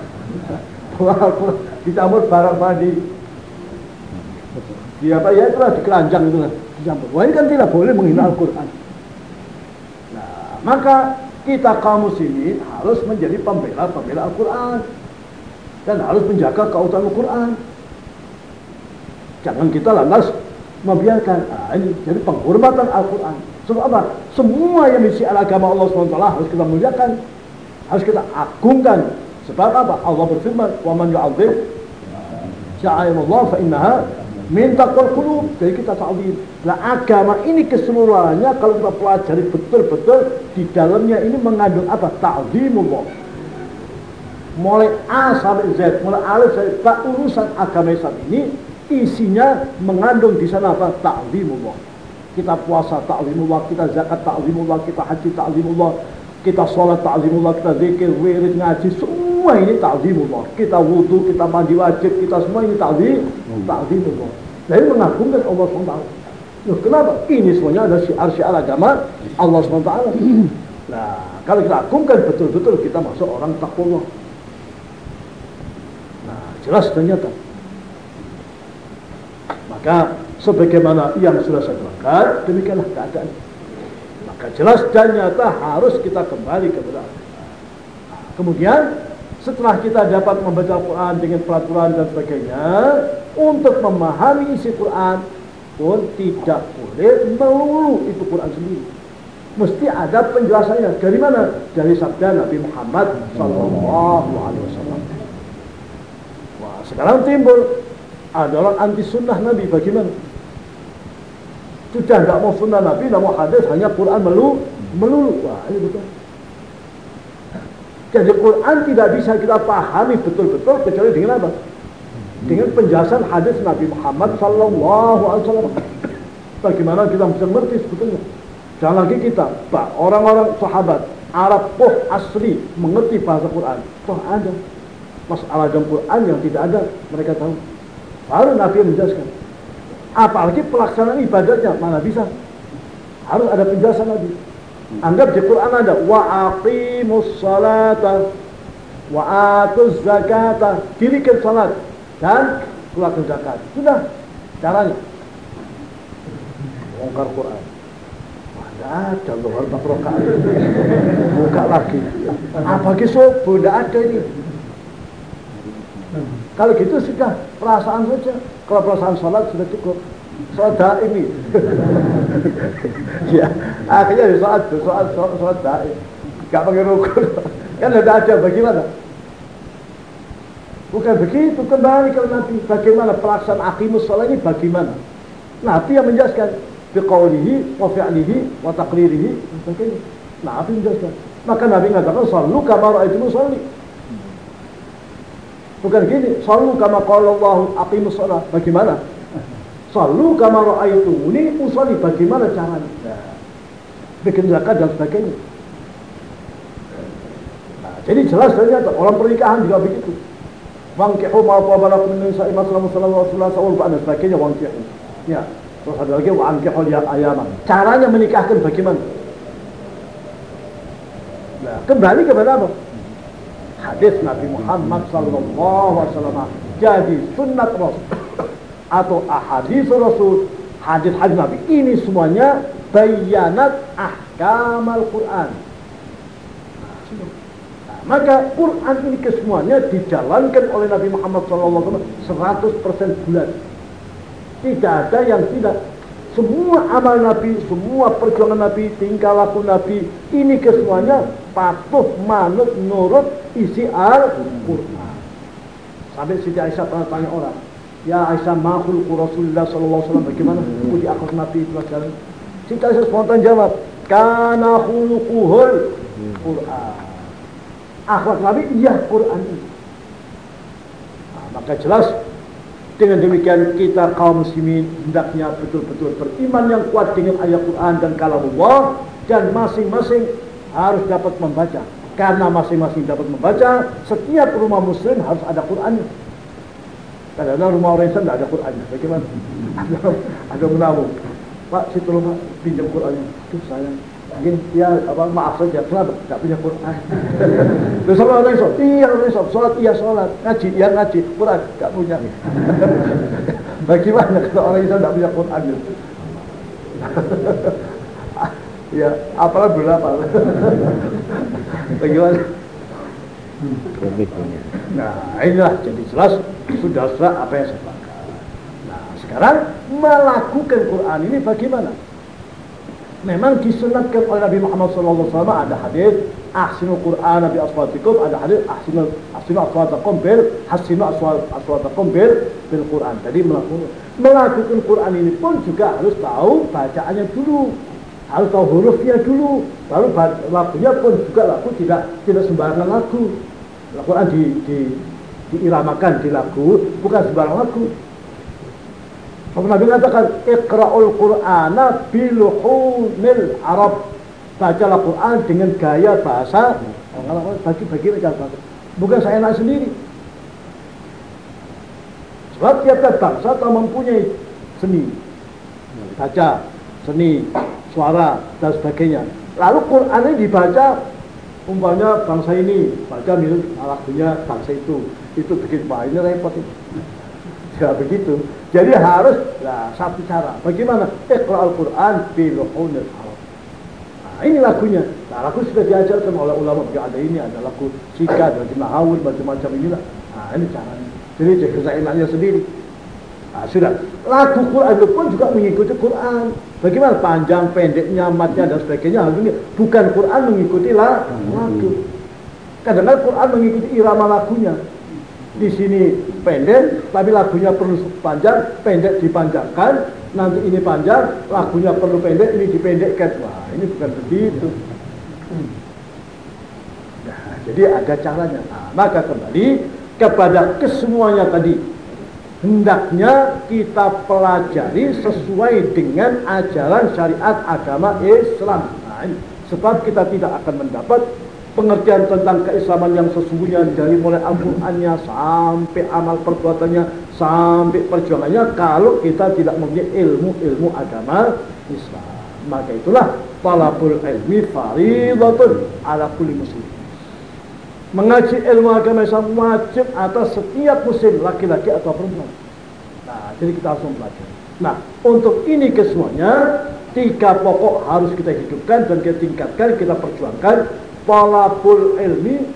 Dicampur barang di di apa ya itulah di keranjang itu lah dicampur. Wah ini kan tidak boleh menghina Al-Quran. Nah, maka kita kaum muslimin harus menjadi pembela-pembela Al-Quran dan harus menjaga keutuhan Al-Quran. Jangan kita lantas membiarkan ah, ini jadi penghormatan Al-Quran. Sebab apa? Semua yang misi agama Allah SWT harus kita muliakan, harus kita agungkan. Sebab apa? Allah berfirman, "Wa man yu'adzim sya'airallah fa innaha min taqwal qulub." Jadi kita ta'zim. Nah, agama ini keseluruhannya kalau kita pelajari betul-betul di dalamnya ini mengandung apa? Ta'zimullah. Mulai A sampai Z, mulai alif sampai tak urusan agama Islam ini isinya mengandung di sana apa? Ta'zimullah. Kita puasa ta'zimullah, kita zakat ta'zimullah, kita haji ta'zimullah, kita sholat ta'zimullah, kita zikir, wirid, ngaji, semua ini ta'zimullah. Kita wudhu, kita mandi wajib, kita semua ini ta'zim, ta'zimullah. Jadi mengagumkan Allah SWT. Loh, kenapa? Ini semuanya adalah syiar-syiar agama Allah SWT. Nah, kalau kita agungkan betul-betul kita masuk orang takwa. Nah, jelas ternyata. Maka sebagaimana yang sudah saya terangkan, demikianlah keadaan. Maka jelas dan nyata harus kita kembali kepada Kemudian setelah kita dapat membaca Al-Quran dengan peraturan dan sebagainya, untuk memahami isi Quran, pun tidak boleh melulu itu Quran sendiri. Mesti ada penjelasannya. Dari mana? Dari sabda Nabi Muhammad Sallallahu Alaihi Wasallam. Wah, sekarang timbul adalah anti sunnah Nabi. Bagaimana? Sudah tidak mau sunnah Nabi, tidak mau hadis, hanya Quran melulu, melulu. Wah, ini betul. Jadi Quran tidak bisa kita pahami betul-betul kecuali dengan apa? dengan penjelasan hadis Nabi Muhammad Sallallahu Alaihi Wasallam. Bagaimana kita bisa mengerti sebetulnya? Jangan lagi kita, orang-orang sahabat Arab poh asli mengerti bahasa Quran. Toh ada masalah dalam Quran yang tidak ada mereka tahu. Baru Nabi menjelaskan. Apalagi pelaksanaan ibadahnya mana bisa? Harus ada penjelasan Nabi. Anggap di Quran ada wa aqimus salata wa atuz zakata. Dirikan salat dan keluarkan zakat. Sudah caranya. Bongkar Quran. Ada ada loh empat rakaat. Buka lagi. Apa kisah? Tidak ada ini. Kalau gitu sudah perasaan saja. Kalau perasaan sholat sudah cukup. Sholat ini. Ya, akhirnya sholat, sholat, sholat, sholat daim. Gak pakai rukun. Kan tidak ada bagaimana? Bukan begitu, kembali ke Nabi. Bagaimana pelaksanaan aqimus sholat ini bagaimana? Nabi yang menjelaskan. Biqawlihi, wa fi'lihi, wa taqlirihi, sebagainya. Nabi menjelaskan. Maka Nabi mengatakan, Sallu kama ra'aitumu salli. Bukan gini, Sallu kama qala Allah aqimus sholat. Bagaimana? Sallu kama ra'aitumuni usalli. Bagaimana caranya? Nah, bikin zakat dan sebagainya. Nah, jadi jelas ternyata orang pernikahan juga begitu. Wangkihu ma tabalakum min nisa'i masalam sallallahu alaihi wasallam dan sebagainya wangkihu. Ya. Terus ada lagi wangkihu lihat ayama. Caranya menikahkan bagaimana? Nah, kembali kepada apa? Hadis Nabi Muhammad sallallahu alaihi wasallam. Jadi sunnat Rasul atau ahadis Rasul, hadis-hadis Nabi ini semuanya bayanat ahkam Al-Qur'an maka Quran ini kesemuanya dijalankan oleh Nabi Muhammad SAW 100% bulan. Tidak ada yang tidak. semua amal Nabi, semua perjuangan Nabi, tingkah laku Nabi, ini kesemuanya patuh, manut, nurut isi Al-Quran. Sampai Siti Aisyah pernah tanya orang, Ya Aisyah, mahul Rasulullah Sallallahu Alaihi Wasallam bagaimana puji akhlak Nabi pelajaran? Siti Aisyah spontan jawab, Kana khuluquhul Quran. Akhlak Nabi, iya Quran. Nah, maka jelas dengan demikian kita kaum muslimin hendaknya betul-betul beriman yang kuat dengan ayat Quran dan kalamullah dan masing-masing harus dapat membaca. Karena masing-masing dapat membaca, setiap rumah muslim harus ada Qurannya. Kadang-kadang rumah orang Islam tidak ada Qurannya. Bagaimana? Ada, ada menabung. Pak, situ rumah pinjam Qurannya. Tuh sayang, mungkin ya apa maaf saja. Kenapa? Tidak punya Quran. [laughs] Terus sama orang Islam. Iya orang Islam. Sholat iya sholat. Ngaji iya ngaji. Quran tidak punya. [laughs] Bagaimana kalau orang Islam tidak punya Quran? [laughs] Ya apalah berapa? Bagaimana nah inilah jadi jelas sudah sudah apa yang saya nah sekarang melakukan Quran ini bagaimana? Memang disunatkan oleh Nabi Muhammad SAW ada hadis ahsinu Quran Nabi aswatikum ada hadis ahsinu ahsinu aswatakum bil hasinu aswatakum bil bil Quran. Jadi melakukan melakukan Quran ini pun juga harus tahu bacaannya dulu harus tahu hurufnya dulu baru lagunya pun juga lagu tidak tidak sembarangan lagu Al-Quran di, di, diiramakan di lagu bukan sembarang lagu. Nabi mengatakan Iqra'ul Qur'ana biluhunil Arab. Bacalah Quran dengan gaya bahasa Bagi-bagi bahasa Bukan saya nak sendiri. Sebab tiap-tiap bangsa telah mempunyai seni. Baca, seni, suara dan sebagainya. Lalu Quran ini dibaca Umpamanya bangsa ini Baca milik lagunya bangsa itu Itu bikin, wah ini repot itu [laughs] Ya begitu. Jadi harus nah, satu cara. Bagaimana? Iqra Al-Quran biluhunil Arab. Nah, ini lagunya. Nah, lagu sudah diajarkan oleh ulama. Ada ini, ada lagu Sika, ada Mahawud, macam-macam inilah. Nah, ini caranya. Jadi saya enaknya sendiri. Nah, sudah. Lagu Quran itu pun juga mengikuti Quran. Bagaimana panjang, pendeknya, matnya, dan sebagainya. Harusnya bukan Quran mengikuti lagu. Kadang-kadang Quran mengikuti irama lagunya di sini pendek, tapi lagunya perlu panjang, pendek dipanjangkan, nanti ini panjang, lagunya perlu pendek, ini dipendekkan. Wah, ini bukan begitu. Nah, jadi ada caranya. Nah, maka kembali kepada kesemuanya tadi. Hendaknya kita pelajari sesuai dengan ajaran syariat agama Islam. Nah, sebab kita tidak akan mendapat pengertian tentang keislaman yang sesungguhnya dari mulai Al-Qur'annya sampai amal perbuatannya sampai perjuangannya kalau kita tidak mempunyai ilmu-ilmu agama Islam. Maka itulah talabul ilmi faridatun ala kulli muslim. Mengaji ilmu agama Islam wajib atas setiap muslim laki-laki atau perempuan. Nah, jadi kita harus mempelajari. Nah, untuk ini kesemuanya tiga pokok harus kita hidupkan dan kita tingkatkan, kita perjuangkan talabul ilmi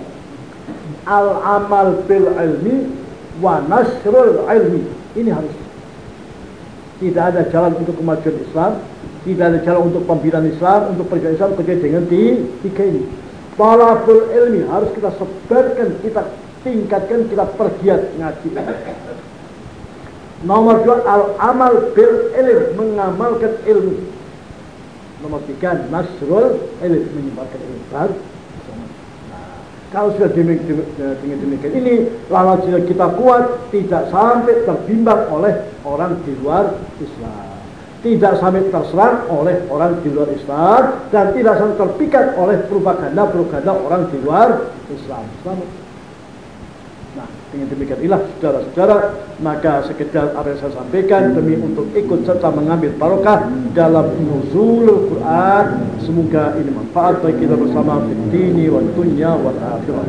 al amal bil ilmi wa nasrul ilmi ini harus tidak ada jalan untuk kemajuan Islam tidak ada jalan untuk pembinaan Islam untuk perjuangan Islam kecuali dengan tiga ini talabul ilmi harus kita sebarkan kita tingkatkan kita pergiat ngaji. Nomor dua al amal bil ilm mengamalkan ilmu. Nomor tiga nasrul ilm menyebarkan ilmu. Kalau sudah demikian, demikian ini, jika kita kuat, tidak sampai terbimbang oleh orang di luar Islam. Tidak sampai terserang oleh orang di luar Islam. Dan tidak sampai terpikat oleh propaganda-propaganda orang di luar Islam. Selamat. Dengan demikian ilah saudara-saudara maka sekedar apa yang saya sampaikan demi untuk ikut serta mengambil barokah dalam nuzul Quran semoga ini manfaat bagi kita bersama dini wa dunya wa akhirat.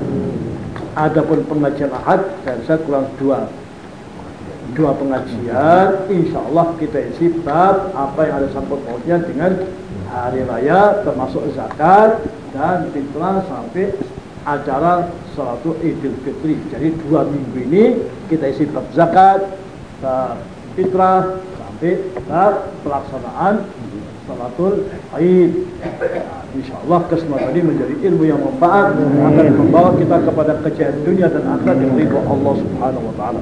Adapun pengajian ahad saya kurang dua dua pengajian insya Allah kita isi bab apa yang ada sangkut pautnya dengan hari raya termasuk zakat dan fitrah sampai acara salatu idul fitri. Jadi dua minggu ini kita isi bab zakat, bab fitrah, sampai sampai pelaksanaan salatul Aid. Insya Allah kesempatan ini menjadi ilmu yang manfaat akan membawa kita kepada kejayaan dunia dan akhirat yang ridho Allah Subhanahu wa taala.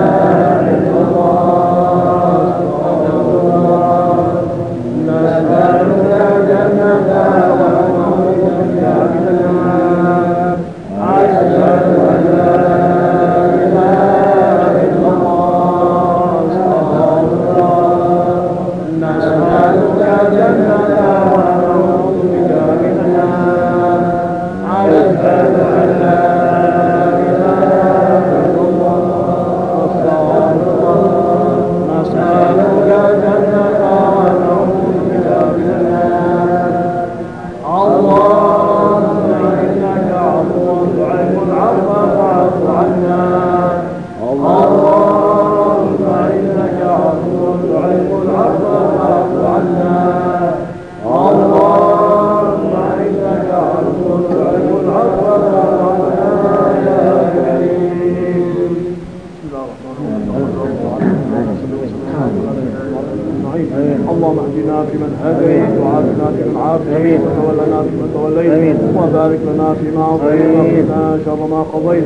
وليت وبارك لنا فيما اعطيت وقنا شر ما قضيت.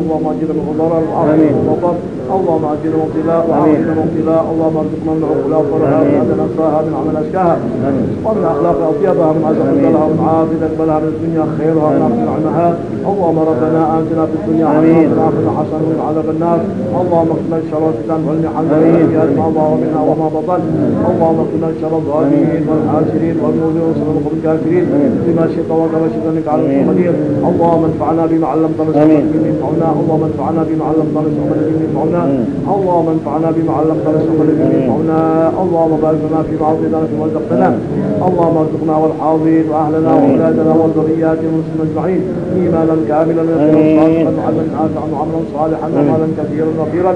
اللهم اجعل الضرر والضرر اللهم اجرنا من وعافنا من اللهم ارزقنا من عقولها وفرها من انساها من عمل اشكاها ومن اخلاق اطيبها من عزم قبلها ومن عافيه اقبلها من الدنيا خيرها ومن اخذ عنها اللهم ربنا اتنا في الدنيا حسنه وفي الاخره حسنه ومن عذاب النار اللهم اكفنا الشر والفتن والمحن والجهاد ما ظهر منها وما بطن اللهم اكفنا الشر الظالمين والحاسدين والمؤمنين والصدق الكافرين بما شئت وكما شئت انك على قدير اللهم انفعنا بما علمتنا ينفعنا اللهم انفعنا بما علمتنا واستغفر به اللهم انفعنا بما علمتنا واستغفر به ينفعنا. اللهم بارك لنا فيما اعطيتنا فيما رزقتنا اللهم ارزقنا والحاضرين وأهلنا وأولادنا والذريات والمسلمين أجمعين. إيمانا كاملا يقينا صادقا وعملا صالحا ومالا كثيرا غفيرا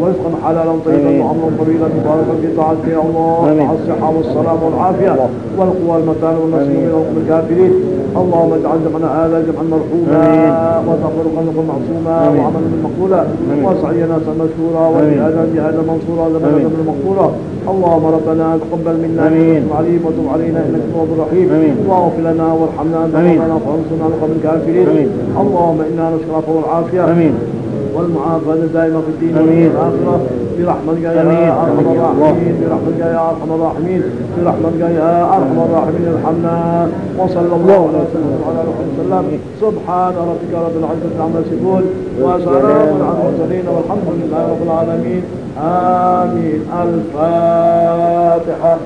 ورزقا حلالا طيبا وعمرا طويلا مباركا في طاعتك يا الله مع الصحة والسلام والعافية. والقوى المتان من القوم الكافرين اللهم اجعل جمعنا هذا جمعا مرحوما وتفرقا نقول معصوما وعملا مقبولا وسعينا مشكورا. وجهادا جهادا منصورا. زمنا مقبولا. اللهم ربنا تقبل منا إنك عليم وتب علينا إنك تواب رحيم واغفر لنا وارحمنا أنت مولانا فانصرنا على القوم الكافرين. اللهم إنا نسألك العفو والعافيه والمعافاة دائما في الدين والآخرة. برحمتك يا أرحم الراحمين برحمتك يا أرحم الراحمين برحمتك يا أرحم الراحمين ارحمنا. وصلى الله على سيدنا وعلى آله وسلم. سبحان ربك رب العزة عما يصفون وسلام على المرسلين والحمد لله رب العالمين. آمين. الفاتحة.